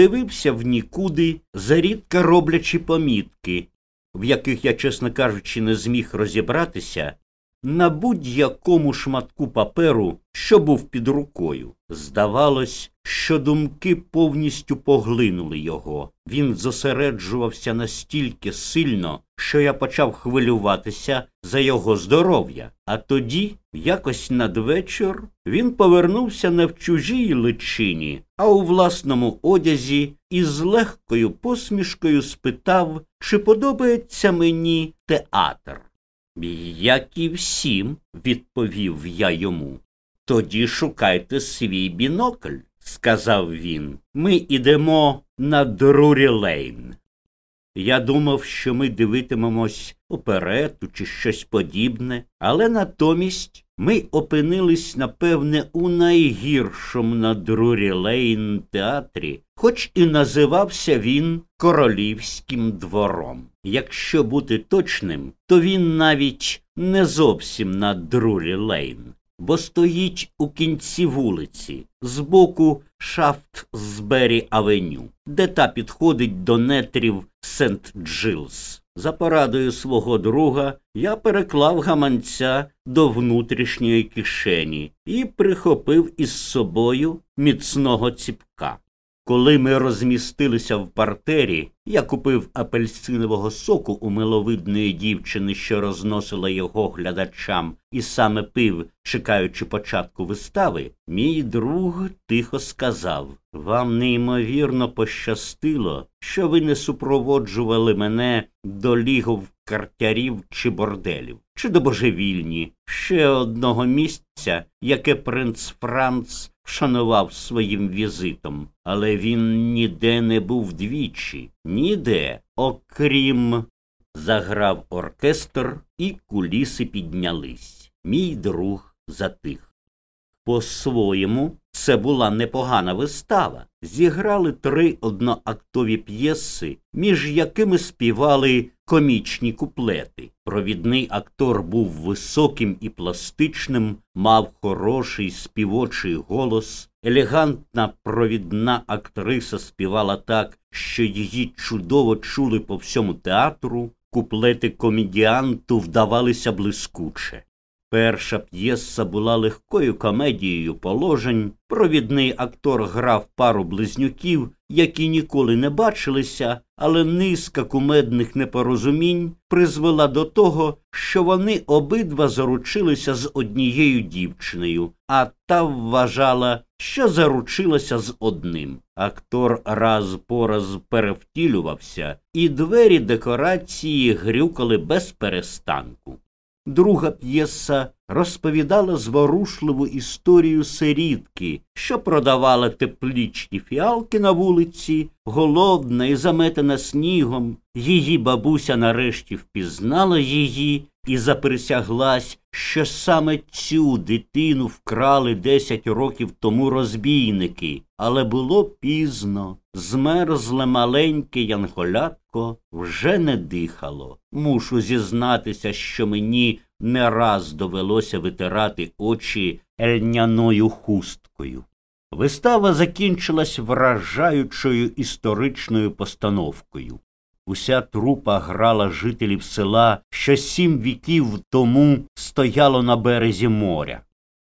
дивився в нікуди, зарідка роблячи помітки, в яких я, чесно кажучи, не зміг розібратися, на будь-якому шматку паперу, що був під рукою. Здавалось, що думки повністю поглинули його. Він зосереджувався настільки сильно, що я почав хвилюватися за його здоров'я. А тоді, якось надвечір, він повернувся не в чужій личині, а у власному одязі і з легкою посмішкою спитав, чи подобається мені театр. Як і всім, відповів я йому. Тоді шукайте свій бінокль, сказав він. Ми ідемо на Друрі Лейн. Я думав, що ми дивитимемось оперету чи щось подібне, але натомість ми опинились, напевне, у найгіршому на Друрі Лейн театрі, хоч і називався він Королівським двором. Якщо бути точним, то він навіть не зовсім на Друрі Лейн, бо стоїть у кінці вулиці, збоку Шафтсбері Авеню, де та підходить до нетрів Сент Джилс. За порадою свого друга я переклав гаманця до внутрішньої кишені і прихопив із собою міцного ціпка. Коли ми розмістилися в партері, я купив апельсинового соку у миловидної дівчини, що розносила його глядачам, і саме пив, чекаючи початку вистави, мій друг тихо сказав Вам неймовірно пощастило, що ви не супроводжували мене до лігов картярів чи борделів, чи до божевільні, ще одного місця, яке принц Франц шанував своїм візитом, але він ніде не був двічі, ніде, окрім заграв оркестр, і куліси піднялись. Мій друг затих. По-своєму, це була непогана вистава. Зіграли три одноактові п'єси, між якими співали комічні куплети. Провідний актор був високим і пластичним, мав хороший співочий голос. Елегантна провідна актриса співала так, що її чудово чули по всьому театру. Куплети комедіанту вдавалися блискуче. Перша п'єса була легкою комедією положень. Провідний актор грав пару близнюків, які ніколи не бачилися, але низка кумедних непорозумінь призвела до того, що вони обидва заручилися з однією дівчиною, а та вважала, що заручилася з одним. Актор раз по раз перевтілювався, і двері декорації грюкали без перестанку. Друга п'єса розповідала зворушливу історію сирітки, що продавала теплічні фіалки на вулиці, голодна і заметена снігом. Її бабуся нарешті впізнала її і заприсяглась, що саме цю дитину вкрали десять років тому розбійники, але було пізно. Змерзле маленьке янголятко вже не дихало. Мушу зізнатися, що мені не раз довелося витирати очі ельняною хусткою. Вистава закінчилась вражаючою історичною постановкою. Уся трупа грала жителів села, що сім віків тому стояло на березі моря.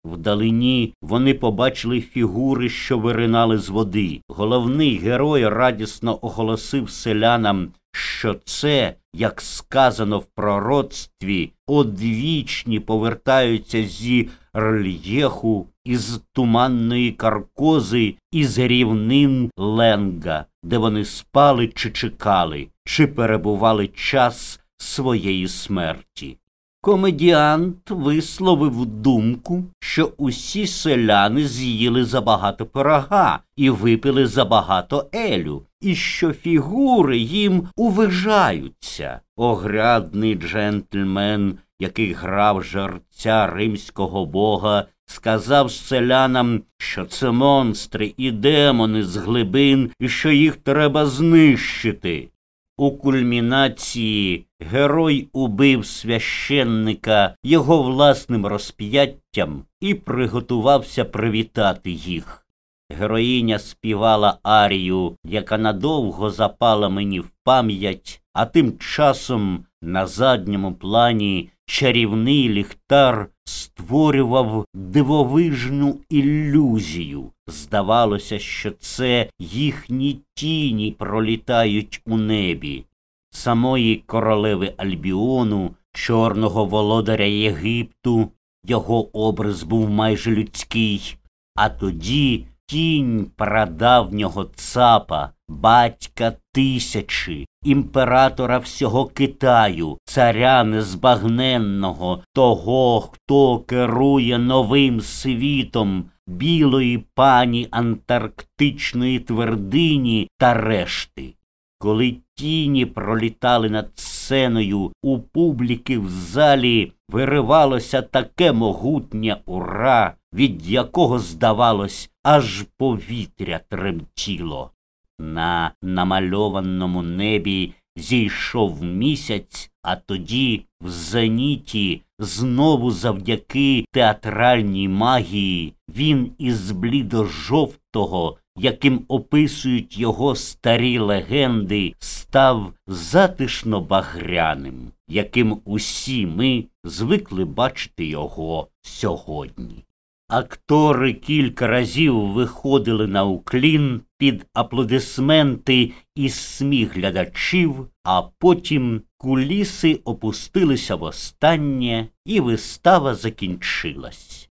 Вдалині вони побачили фігури, що виринали з води. Головний герой радісно оголосив селянам, що це, як сказано в пророцтві, одвічні повертаються зі рельєху, із туманної каркози, із рівнин Ленга, де вони спали чи чекали, чи перебували час своєї смерті. Комедіант висловив думку, що усі селяни з'їли забагато пирога і випили забагато елю, і що фігури їм увижаються. Огрядний джентльмен, який грав жерця римського бога, сказав селянам, що це монстри і демони з глибин, і що їх треба знищити. У кульмінації герой убив священника його власним розп'яттям і приготувався привітати їх. Героїня співала арію, яка надовго запала мені в пам'ять, а тим часом на задньому плані чарівний ліхтар створював дивовижну ілюзію. Здавалося, що це їхні тіні пролітають у небі. Самої королеви Альбіону, чорного володаря Єгипту, його образ був майже людський, а тоді тінь прадавнього цапа, батька тисячі, імператора всього Китаю, царя незбагненного, того, хто керує новим світом, білої пані антарктичної твердині та решти. Коли тіні пролітали над сценою, у публіки в залі виривалося таке могутнє ура, від якого, здавалось, аж повітря тремтіло. На намальованому небі зійшов місяць, а тоді в зеніті, знову завдяки театральній магії, він із блідо-жовтого, яким описують його старі легенди, став затишно багряним, яким усі ми звикли бачити його сьогодні. Актори кілька разів виходили на уклін під аплодисменти і сміх глядачів, а потім куліси опустилися востаннє, і вистава закінчилась.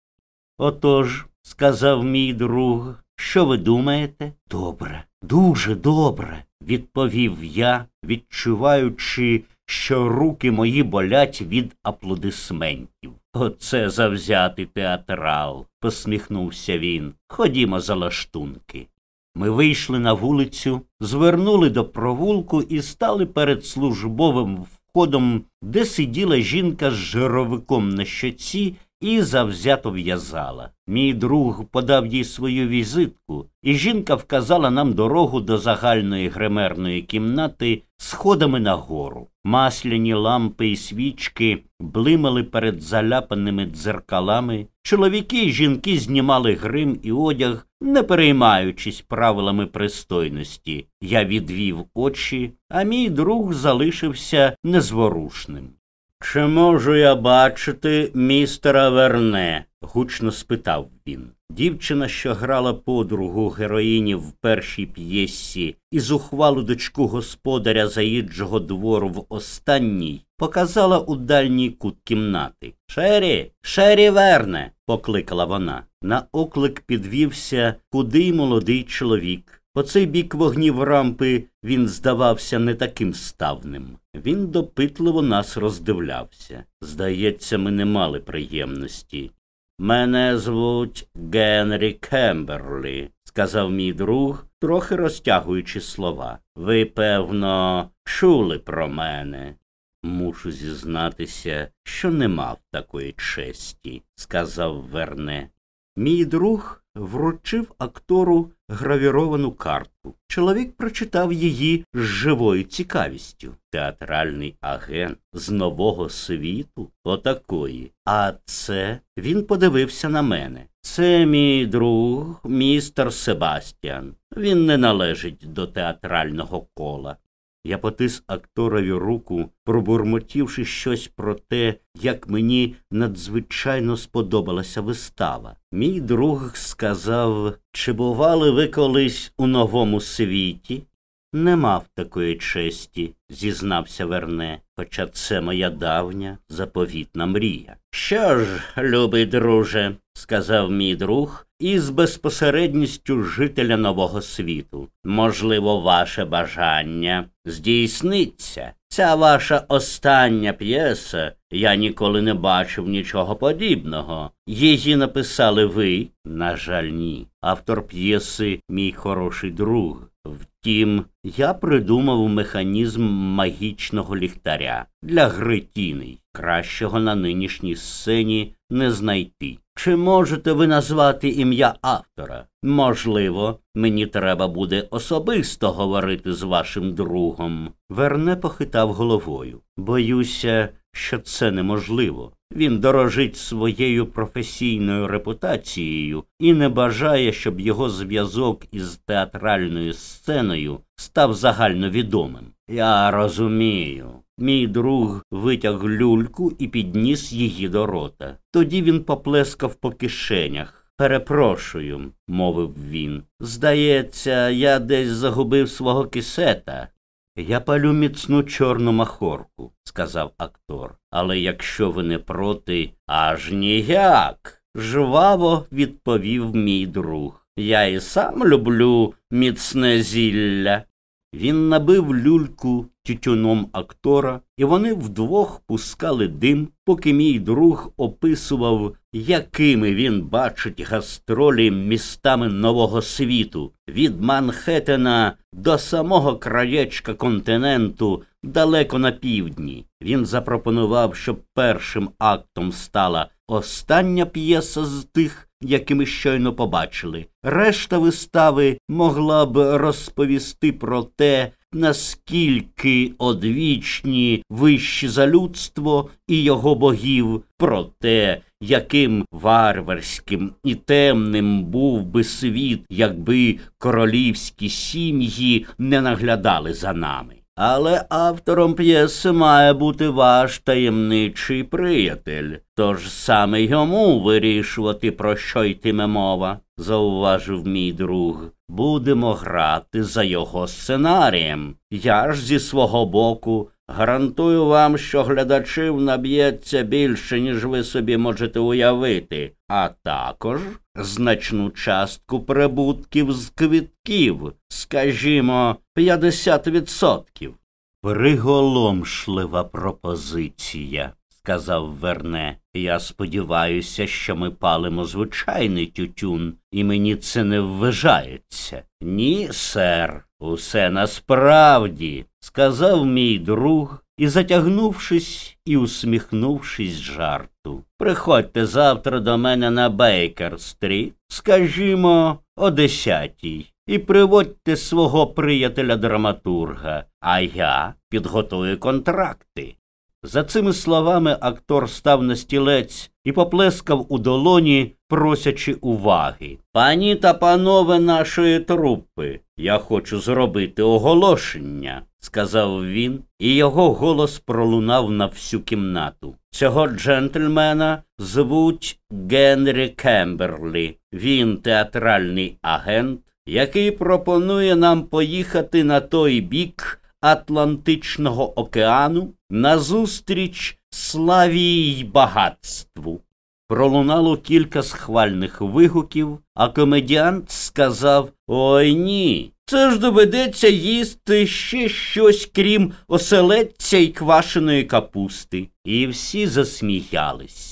Отож, сказав мій друг, що ви думаєте? Добре, дуже добре, відповів я, відчуваючи, що руки мої болять від аплодисментів. Оце завзятий театрал, посміхнувся він. Ходімо за лаштунки. Ми вийшли на вулицю, звернули до провулку і стали перед службовим входом, де сиділа жінка з жировиком на щоці і завзято в'язала. Мій друг подав їй свою візитку, і жінка вказала нам дорогу до загальної гримерної кімнати сходами нагору. Масляні лампи і свічки блимали перед заляпаними дзеркалами. Чоловіки і жінки знімали грим і одяг, не переймаючись правилами пристойності. Я відвів очі, а мій друг залишився незворушним. Чи можу я бачити містера Верне? гучно спитав він. Дівчина, що грала подругу героїні в першій п'єсі і зухвалу дочку господаря заїджого двору в останній, показала у дальній кут кімнати. Шері, Шері Верне, покликала вона. На оклик підвівся худий молодий чоловік. По цей бік вогнів рампи він здавався не таким ставним. Він допитливо нас роздивлявся. Здається, ми не мали приємності. Мене звуть Генрі Кемберлі, сказав мій друг, трохи розтягуючи слова. Ви, певно, чули про мене. Мушу зізнатися, що не мав такої честі, сказав Верне. Мій друг вручив актору гравіровану картку. Чоловік прочитав її з живою цікавістю. Театральний агент з нового світу отакої. А це він подивився на мене. Це мій друг, містер Себастьян. Він не належить до театрального кола. Я потис акторові руку, пробурмотівши щось про те, як мені надзвичайно сподобалася вистава. Мій друг сказав, чи бували ви колись у новому світі? Не мав такої честі, зізнався Верне, хоча це моя давня заповітна мрія. Що ж, любий друже, сказав мій друг, із безпосередністю жителя нового світу. Можливо, ваше бажання здійсниться. Ця ваша остання п'єса, я ніколи не бачив нічого подібного. Її написали ви? На жаль, ні. Автор п'єси мій хороший друг. Втім, я придумав механізм магічного ліхтаря для гри. Кращого на нинішній сцені не знайти. Чи можете ви назвати ім'я автора? Можливо, мені треба буде особисто говорити з вашим другом. Верне похитав головою. Боюся, що це неможливо. Він дорожить своєю професійною репутацією і не бажає, щоб його зв'язок із театральною сценою став загальновідомим. Я розумію. Мій друг витяг люльку і підніс її до рота. Тоді він поплескав по кишенях. Перепрошую, мовив він. Здається, я десь загубив свого кисета. Я палю міцну чорну махорку, сказав актор. Але якщо ви не проти, аж ніяк. жваво відповів мій друг. Я і сам люблю міцне зілля. Він набив люльку тютюном актора, і вони вдвох пускали дим, поки мій друг описував, якими він бачить гастролі містами нового світу, від Манхеттена до самого краєчка континенту далеко на півдні. Він запропонував, щоб першим актом стала остання п'єса з тих, які ми щойно побачили. Решта вистави могла б розповісти про те, наскільки одвічні вищі за людство і його богів, про те, яким варварським і темним був би світ, якби королівські сім'ї не наглядали за нами. Але автором п'єси має бути ваш таємничий приятель, тож саме йому вирішувати, про що йтиме мова, зауважив мій друг. Будемо грати за його сценарієм. Я ж зі свого боку гарантую вам, що глядачів наб'ється більше, ніж ви собі можете уявити, а також значну частку прибутків з квітків, скажімо, 50%. Приголомшлива пропозиція, сказав Верне. Я сподіваюся, що ми палимо звичайний тютюн, і мені це не вважається. Ні, сер, усе насправді, сказав мій друг і, затягнувшись і усміхнувшись жарту. Приходьте завтра до мене на Бейкер стріт, скажімо, о десятій і приводьте свого приятеля драматурга, а я підготую контракти. За цими словами актор став на стілець і поплескав у долоні, просячи уваги. Пані та панове нашої трупи, я хочу зробити оголошення, сказав він, і його голос пролунав на всю кімнату. Цього джентльмена звуть Генрі Кемберлі. Він театральний агент, який пропонує нам поїхати на той бік Атлантичного океану назустріч славі й багатству. Пролунало кілька схвальних вигуків, а комедіант сказав Ой ні. Це ж доведеться їсти ще щось, крім оселедця й квашеної капусти. І всі засміялись.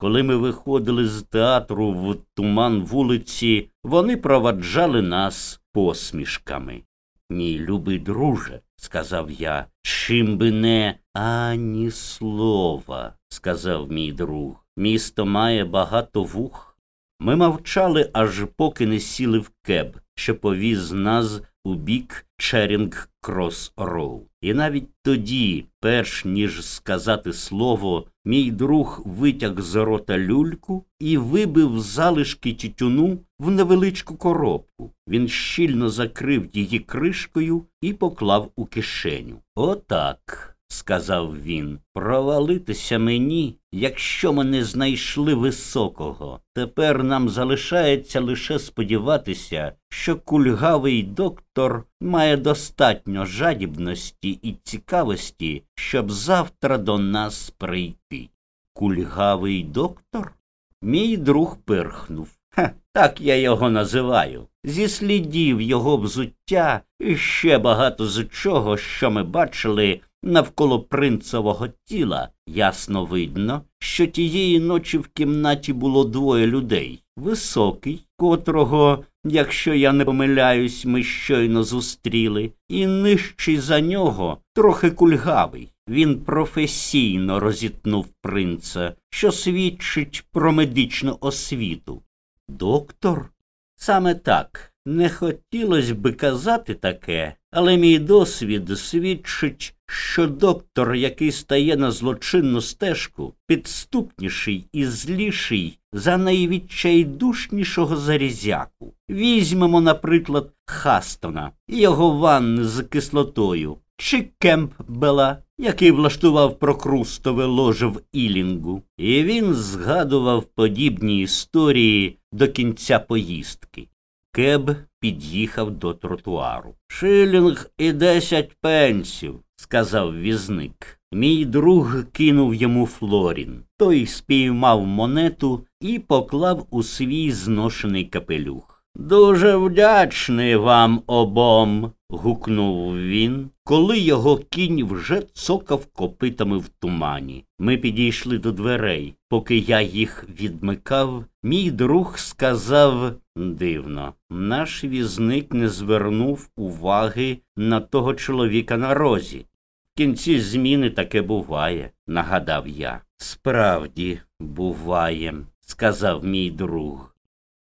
Коли ми виходили з театру в туман вулиці, вони проваджали нас посмішками. Мій любий друже, сказав я, чим би не ані слова, сказав мій друг. Місто має багато вух. Ми мовчали, аж поки не сіли в кеб, що повіз нас у бік Черінг Крос Роу. І навіть тоді, перш ніж сказати слово, мій друг витяг з рота люльку і вибив залишки тютюну в невеличку коробку. Він щільно закрив її кришкою і поклав у кишеню. Отак сказав він, провалитися мені, якщо ми не знайшли високого. Тепер нам залишається лише сподіватися, що кульгавий доктор має достатньо жадібності і цікавості, щоб завтра до нас прийти. Кульгавий доктор? Мій друг пирхнув. Ха, так я його називаю. Зі слідів його взуття і ще багато з чого, що ми бачили, Навколо принцевого тіла ясно видно, що тієї ночі в кімнаті було двоє людей високий, котрого, якщо я не помиляюсь, ми щойно зустріли, і нижчий за нього трохи кульгавий. Він професійно розітнув принца, що свідчить про медичну освіту. Доктор? Саме так. Не хотілося би казати таке, але мій досвід свідчить, що доктор, який стає на злочинну стежку, підступніший і зліший за найвідчайдушнішого зарізяку. Візьмемо, наприклад, Хастона його ванни з кислотою, чи Кемпбела, який влаштував прокрустове ложе в Ілінгу, і він згадував подібні історії до кінця поїздки. Кеб під'їхав до тротуару. Шилінг і десять пенсів, сказав візник. Мій друг кинув йому Флорін. Той спіймав монету і поклав у свій зношений капелюх. Дуже вдячний вам обом. гукнув він, коли його кінь вже цокав копитами в тумані. Ми підійшли до дверей. Поки я їх відмикав, мій друг сказав дивно, наш візник не звернув уваги на того чоловіка на розі. В кінці зміни таке буває, нагадав я. Справді, буває, сказав мій друг.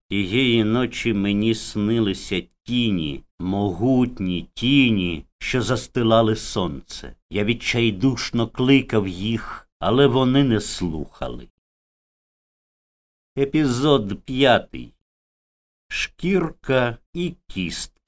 Тієї ночі мені снилися тіні, могутні тіні, що застилали сонце. Я відчайдушно кликав їх, але вони не слухали. Епізод п'ятий Шкірка і кістка.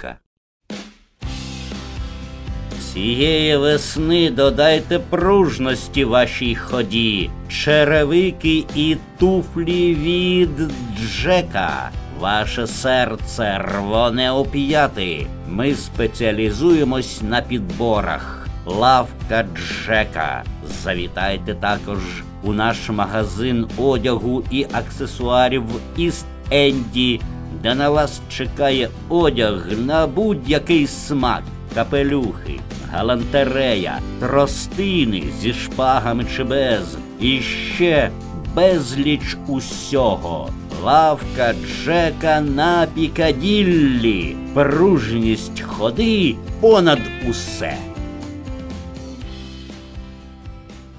Цієї весни додайте пружності вашій ході, черевики і туфлі від Джека. Ваше серце рвоне оп'яти. Ми спеціалізуємось на підборах. Лавка Джека. Завітайте також у наш магазин одягу і аксесуарів Іст Енді, де на вас чекає одяг на будь-який смак, капелюхи галантерея, тростини зі шпагами чи без, і ще безліч усього. Лавка Джека на Пікаділлі, пружність ходи понад усе.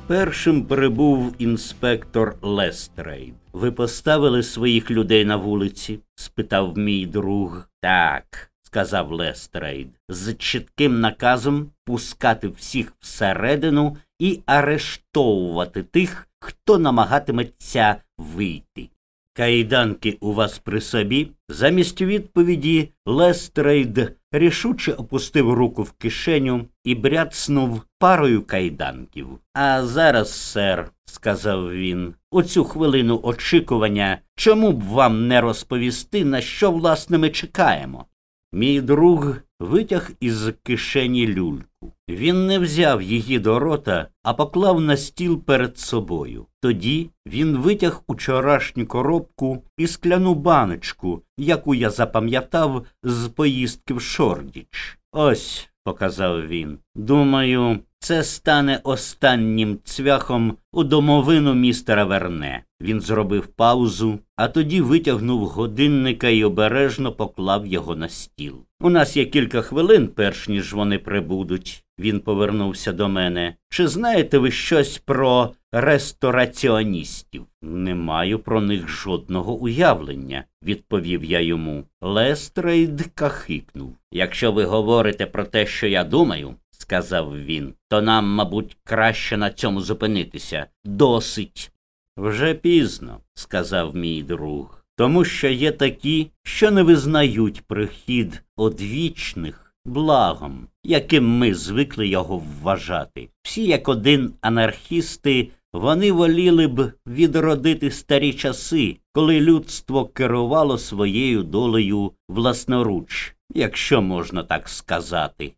Першим прибув інспектор Лестрейд. Ви поставили своїх людей на вулиці? спитав мій друг. Так сказав Лестрейд, з чітким наказом пускати всіх всередину і арештовувати тих, хто намагатиметься вийти. Кайданки у вас при собі. Замість відповіді Лестрейд рішуче опустив руку в кишеню і бряцнув парою кайданків. А зараз, сер, сказав він, у цю хвилину очікування, чому б вам не розповісти, на що власне ми чекаємо? Мій друг витяг із кишені люльку. Він не взяв її до рота, а поклав на стіл перед собою. Тоді він витяг учорашню коробку і скляну баночку, яку я запам'ятав з поїздки в Шордіч. Ось, показав він. Думаю, це стане останнім цвяхом у домовину містера Верне. Він зробив паузу, а тоді витягнув годинника і обережно поклав його на стіл. У нас є кілька хвилин, перш ніж вони прибудуть. Він повернувся до мене. Чи знаєте ви щось про рестораціоністів? Не маю про них жодного уявлення, відповів я йому. Лестрейд кахикнув. Якщо ви говорите про те, що я думаю, сказав він, то нам, мабуть, краще на цьому зупинитися. Досить. Вже пізно, сказав мій друг, тому що є такі, що не визнають прихід одвічних благом, яким ми звикли його вважати. Всі, як один анархісти, вони воліли б відродити старі часи, коли людство керувало своєю долею власноруч, якщо можна так сказати.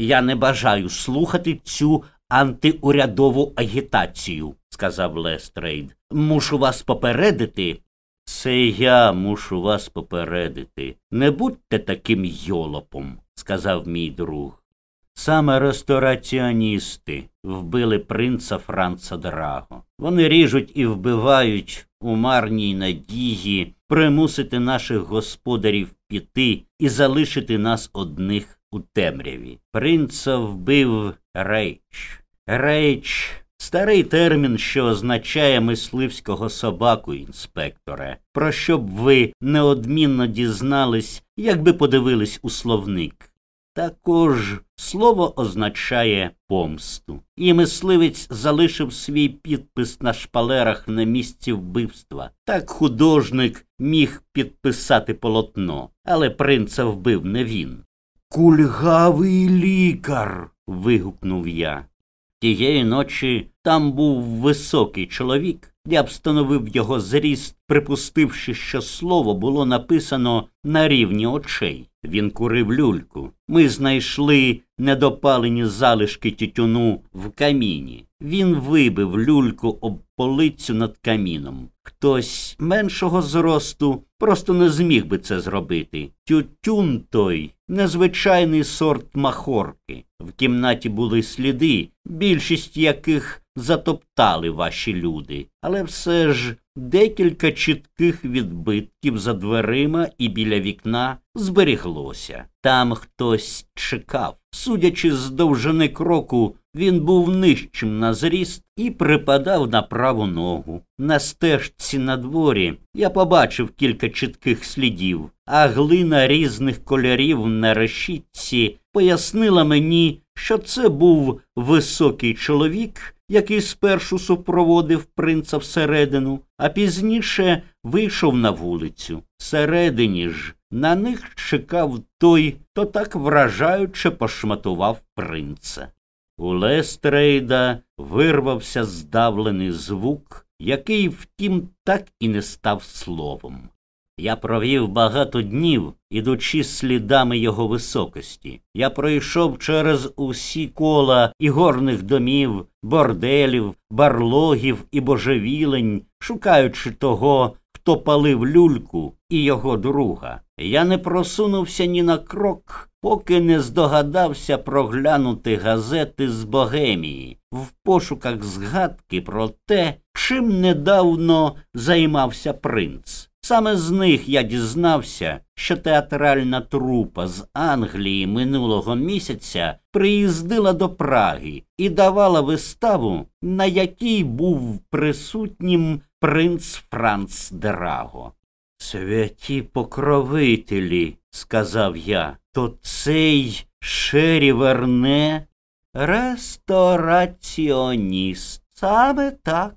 Я не бажаю слухати цю антиурядову агітацію, сказав Лестрейд. Мушу вас попередити. Це я мушу вас попередити. Не будьте таким йолопом, сказав мій друг. Саме рестораціоністи вбили принца Франца Драго. Вони ріжуть і вбивають у марній надії примусити наших господарів піти і залишити нас одних у темряві. Принца вбив Рейч. Рейч старий термін, що означає мисливського собаку інспекторе, про що б ви неодмінно дізнались, якби подивились у словник. Також слово означає помсту, і мисливець залишив свій підпис на шпалерах на місці вбивства. Так художник міг підписати полотно, але принца вбив не він. Кульгавий лікар. вигукнув я. Тієї ночі там був високий чоловік. Я встановив його зріст, припустивши, що слово було написано на рівні очей. Він курив люльку. Ми знайшли недопалені залишки тютюну в каміні. Він вибив люльку об полицю над каміном. Хтось меншого зросту просто не зміг би це зробити. Тютюн той незвичайний сорт махорки. В кімнаті були сліди, більшість яких затоптали ваші люди, але все ж декілька чітких відбитків за дверима і біля вікна зберіглося. Там хтось чекав. Судячи з довжини кроку, він був нижчим на зріст і припадав на праву ногу. На стежці на дворі я побачив кілька чітких слідів, а глина різних кольорів на решітці пояснила мені, що це був високий чоловік, який спершу супроводив принца всередину, а пізніше вийшов на вулицю. Всередині ж на них чекав той, хто так вражаюче пошматував принца. У Лестрейда вирвався здавлений звук, який, втім, так і не став словом. Я провів багато днів, ідучи слідами його високості. Я пройшов через усі кола і горних домів, борделів, барлогів і божевілень, шукаючи того, хто палив люльку і його друга. Я не просунувся ні на крок, поки не здогадався проглянути газети з Богемії в пошуках згадки про те, чим недавно займався принц. Саме з них я дізнався, що театральна трупа з Англії минулого місяця приїздила до Праги і давала виставу, на якій був присутнім принц Франц Драго. Святі покровителі, сказав я, то цей Шері Верне рестораціоніст. Саме так.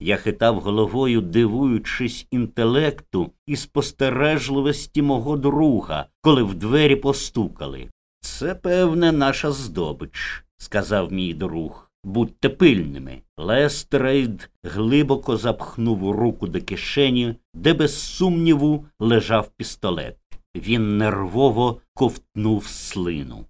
Я хитав головою, дивуючись інтелекту і спостережливості мого друга, коли в двері постукали. Це, певне, наша здобич, сказав мій друг. Будьте пильними. Лестрейд глибоко запхнув руку до кишені, де, без сумніву, лежав пістолет. Він нервово ковтнув слину.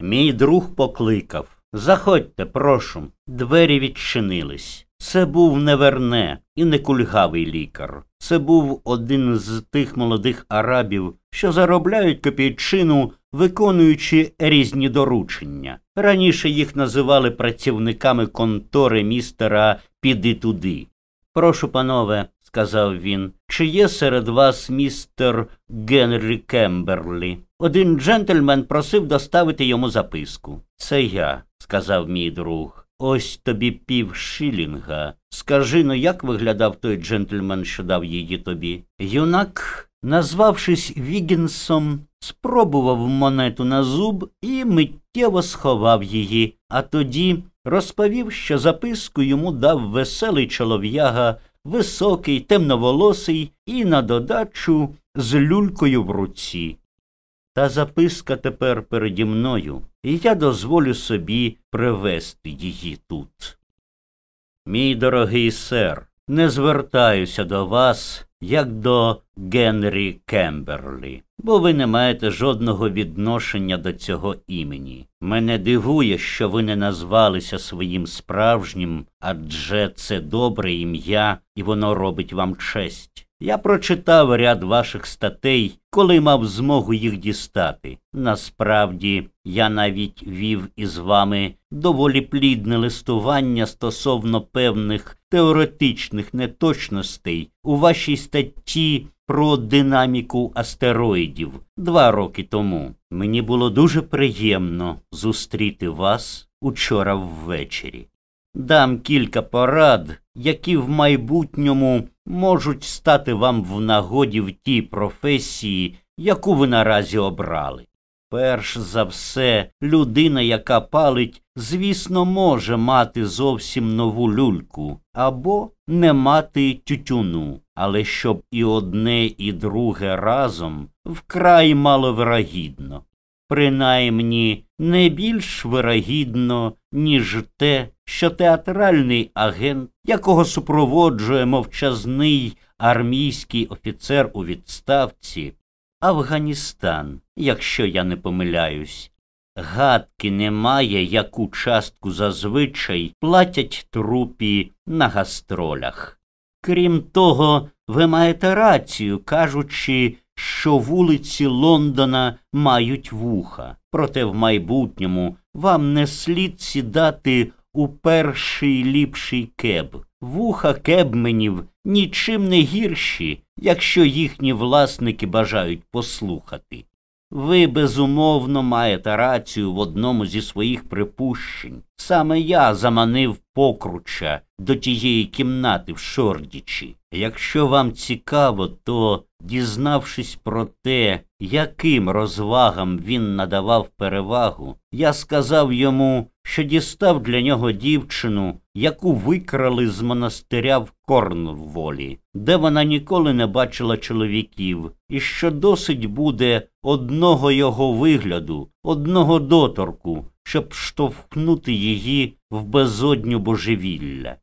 Мій друг покликав Заходьте, прошу. Двері відчинились. Це був не Верне і не кульгавий лікар. Це був один з тих молодих арабів, що заробляють копійчину, виконуючи різні доручення. Раніше їх називали працівниками контори містера Піди туди. Прошу, панове, сказав він, чи є серед вас містер Генрі Кемберлі? Один джентльмен просив доставити йому записку. Це я, сказав мій друг. Ось тобі пів шилінга. Скажи-но, як виглядав той джентльмен, що дав її тобі? Юнак, назвавшись Вігінсом, спробував монету на зуб і миттєво сховав її, а тоді розповів, що записку йому дав веселий чолов'яга, високий, темноволосий і на додачу з люлькою в руці. Та записка тепер переді мною, і я дозволю собі привезти її тут. Мій дорогий сер, не звертаюся до вас, як до Генрі Кемберлі, бо ви не маєте жодного відношення до цього імені. Мене дивує, що ви не назвалися своїм справжнім, адже це добре ім'я, і воно робить вам честь. Я прочитав ряд ваших статей, коли мав змогу їх дістати. Насправді, я навіть вів із вами доволі плідне листування стосовно певних теоретичних неточностей у вашій статті про динаміку астероїдів два роки тому. Мені було дуже приємно зустріти вас учора ввечері. Дам кілька порад, які в майбутньому можуть стати вам в нагоді в тій професії, яку ви наразі обрали. Перш за все, людина, яка палить, звісно, може мати зовсім нову люльку або не мати тютюну, але щоб і одне, і друге разом вкрай маловирогідно. Принаймні не більш вирогідно, ніж те, що театральний агент, якого супроводжує мовчазний армійський офіцер у відставці, Афганістан, якщо я не помиляюсь. Гадки немає, яку частку зазвичай платять трупі на гастролях. Крім того, ви маєте рацію, кажучи, що вулиці Лондона мають вуха, проте в майбутньому вам не слід сідати у перший ліпший кеб. Вуха кебменів нічим не гірші, якщо їхні власники бажають послухати. Ви безумовно маєте рацію в одному зі своїх припущень. Саме я заманив покруча до тієї кімнати в Шордічі. Якщо вам цікаво, то, дізнавшись про те, яким розвагам він надавав перевагу, я сказав йому, що дістав для нього дівчину, яку викрали з монастиря в Корнволі, де вона ніколи не бачила чоловіків, і що досить буде одного його вигляду, одного доторку, щоб штовхнути її в безодню божевілля.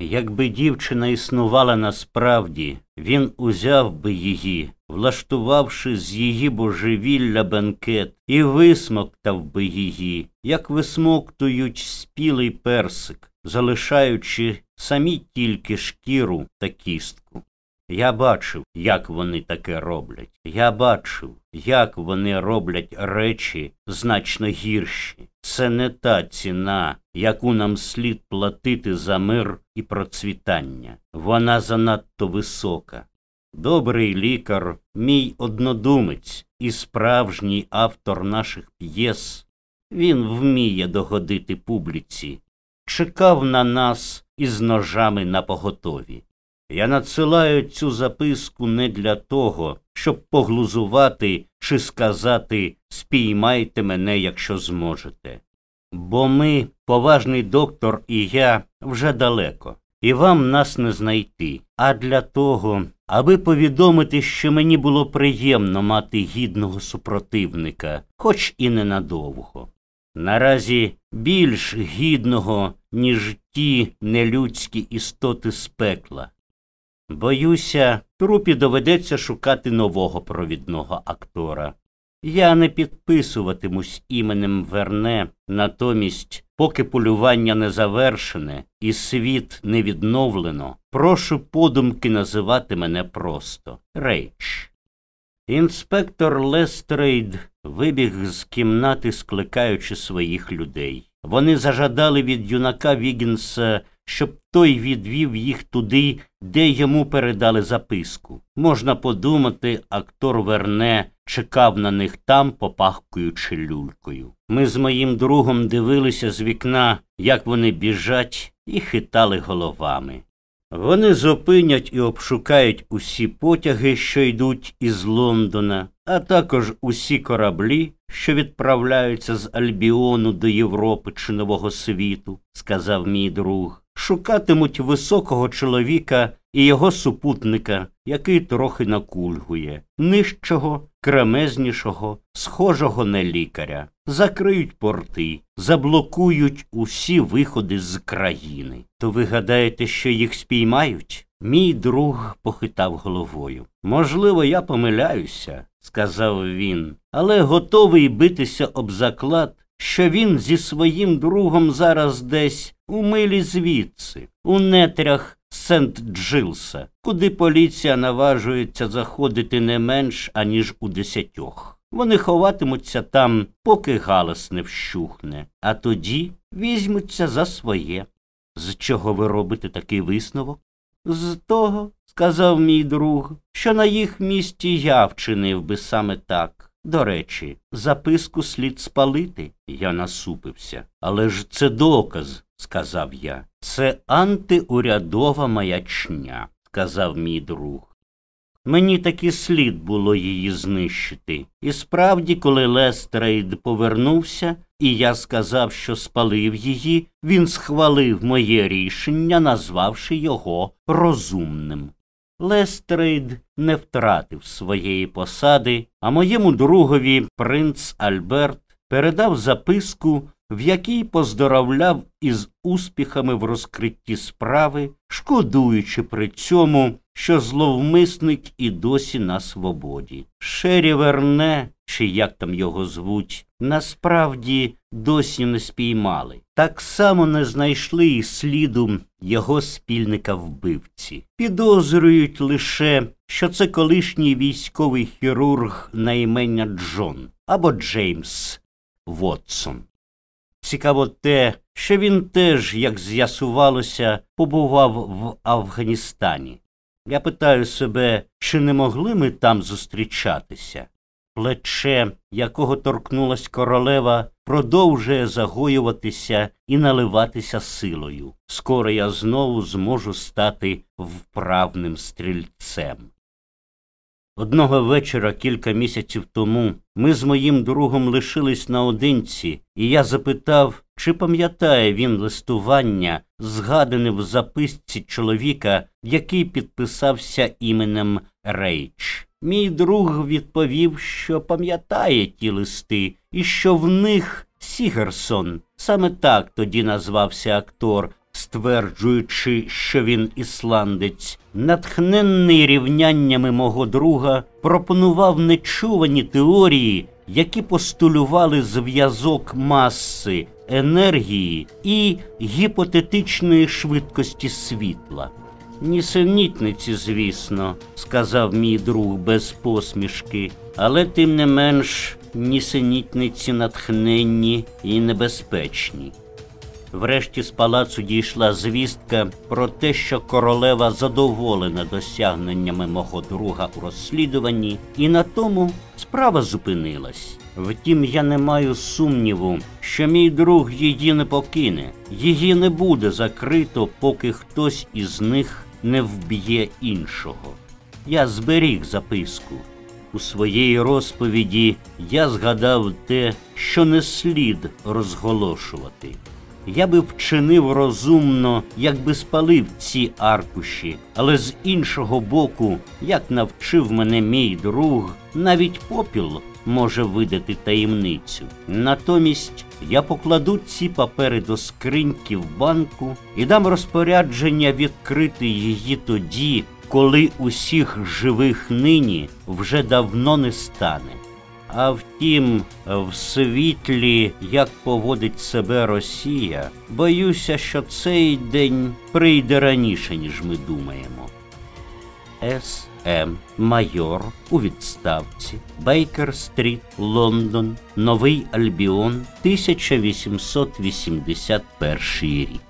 Якби дівчина існувала насправді, він узяв би її, влаштувавши з її божевілля бенкет, і висмоктав би її, як висмоктують спілий персик, залишаючи самі тільки шкіру та кістку. Я бачив, як вони таке роблять. Я бачив, як вони роблять речі значно гірші. Це не та ціна, яку нам слід платити за мир і процвітання. Вона занадто висока. Добрий лікар, мій однодумець і справжній автор наших п'єс. Він вміє догодити публіці, чекав на нас із ножами на поготові. Я надсилаю цю записку не для того, щоб поглузувати чи сказати спіймайте мене, якщо зможете. Бо ми, поважний доктор і я, вже далеко, і вам нас не знайти. А для того, аби повідомити, що мені було приємно мати гідного супротивника, хоч і ненадовго. Наразі більш гідного, ніж ті нелюдські істоти з пекла. Боюся, трупі доведеться шукати нового провідного актора. Я не підписуватимусь іменем Верне, натомість, поки полювання не завершене і світ не відновлено, прошу подумки називати мене просто Рейч. Інспектор Лестрейд вибіг з кімнати, скликаючи своїх людей. Вони зажадали від юнака Вігінса щоб той відвів їх туди, де йому передали записку. Можна подумати, актор Верне чекав на них там, попахкуючи люлькою. Ми з моїм другом дивилися з вікна, як вони біжать, і хитали головами. Вони зупинять і обшукають усі потяги, що йдуть із Лондона, а також усі кораблі, що відправляються з Альбіону до Європи чи Нового світу, сказав мій друг шукатимуть високого чоловіка і його супутника, який трохи накульгує, нижчого, кремезнішого, схожого на лікаря, закриють порти, заблокують усі виходи з країни. То ви гадаєте, що їх спіймають? Мій друг похитав головою. Можливо, я помиляюся, сказав він, але готовий битися об заклад, що він зі своїм другом зараз десь у милі звідси, у нетрях Сент Джилса, куди поліція наважується заходити не менш аніж у десятьох. Вони ховатимуться там, поки галас не вщухне, а тоді візьмуться за своє. З чого ви робите такий висновок? З того, сказав мій друг, що на їх місці я вчинив би саме так. До речі, записку слід спалити. Я насупився. Але ж це доказ, сказав я. Це антиурядова маячня, сказав мій друг. Мені таки слід було її знищити. І справді, коли Лестрейд повернувся, і я сказав, що спалив її, він схвалив моє рішення, назвавши його розумним. Лестрейд не втратив своєї посади, а моєму другові принц Альберт передав записку, в якій поздоровляв із успіхами в розкритті справи, шкодуючи при цьому, що зловмисник і досі на свободі. Шеррі Верне, чи як там його звуть, насправді досі не спіймали. Так само не знайшли і сліду його спільника вбивці. Підозрюють лише, що це колишній військовий хірург на імення Джон або Джеймс Вотсон. Цікаво те, що він теж, як з'ясувалося, побував в Афганістані. Я питаю себе, чи не могли ми там зустрічатися? Плече, якого торкнулась королева, продовжує загоюватися і наливатися силою. Скоро я знову зможу стати вправним стрільцем. Одного вечора кілька місяців тому ми з моїм другом лишились наодинці, і я запитав, чи пам'ятає він листування, згадане в записці чоловіка, який підписався іменем Рейч. Мій друг відповів, що пам'ятає ті листи, і що в них Сігерсон, саме так тоді назвався актор, стверджуючи, що він ісландець, натхненний рівняннями мого друга, пропонував нечувані теорії, які постулювали зв'язок маси, енергії і гіпотетичної швидкості світла. Нісенітниці, звісно, сказав мій друг без посмішки, але тим не менш нісенітниці натхненні і небезпечні. Врешті з палацу дійшла звістка про те, що королева задоволена досягненнями мого друга у розслідуванні, і на тому справа зупинилась. Втім, я не маю сумніву, що мій друг її не покине, її не буде закрито, поки хтось із них не вб'є іншого. Я зберіг записку. У своїй розповіді я згадав те, що не слід розголошувати. Я би вчинив розумно, якби спалив ці аркуші, але з іншого боку, як навчив мене мій друг, навіть попіл може видати таємницю. Натомість я покладу ці папери до скриньки в банку і дам розпорядження відкрити її тоді, коли усіх живих нині вже давно не стане. А втім, в світлі, як поводить себе Росія, боюся, що цей день прийде раніше, ніж ми думаємо. С. М. Майор у відставці Бейкер Стріт, Лондон, Новий Альбіон, 1881 рік.